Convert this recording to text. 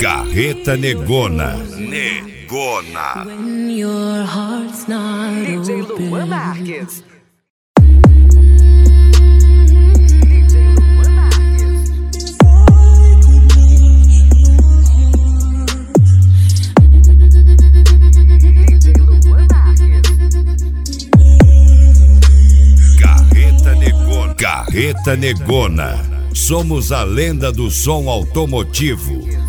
Carreta Negona. Negona. When your heart's not DJ Luan Marques. Carreta Negona. Carreta Negona. Somos a lenda do som automotivo.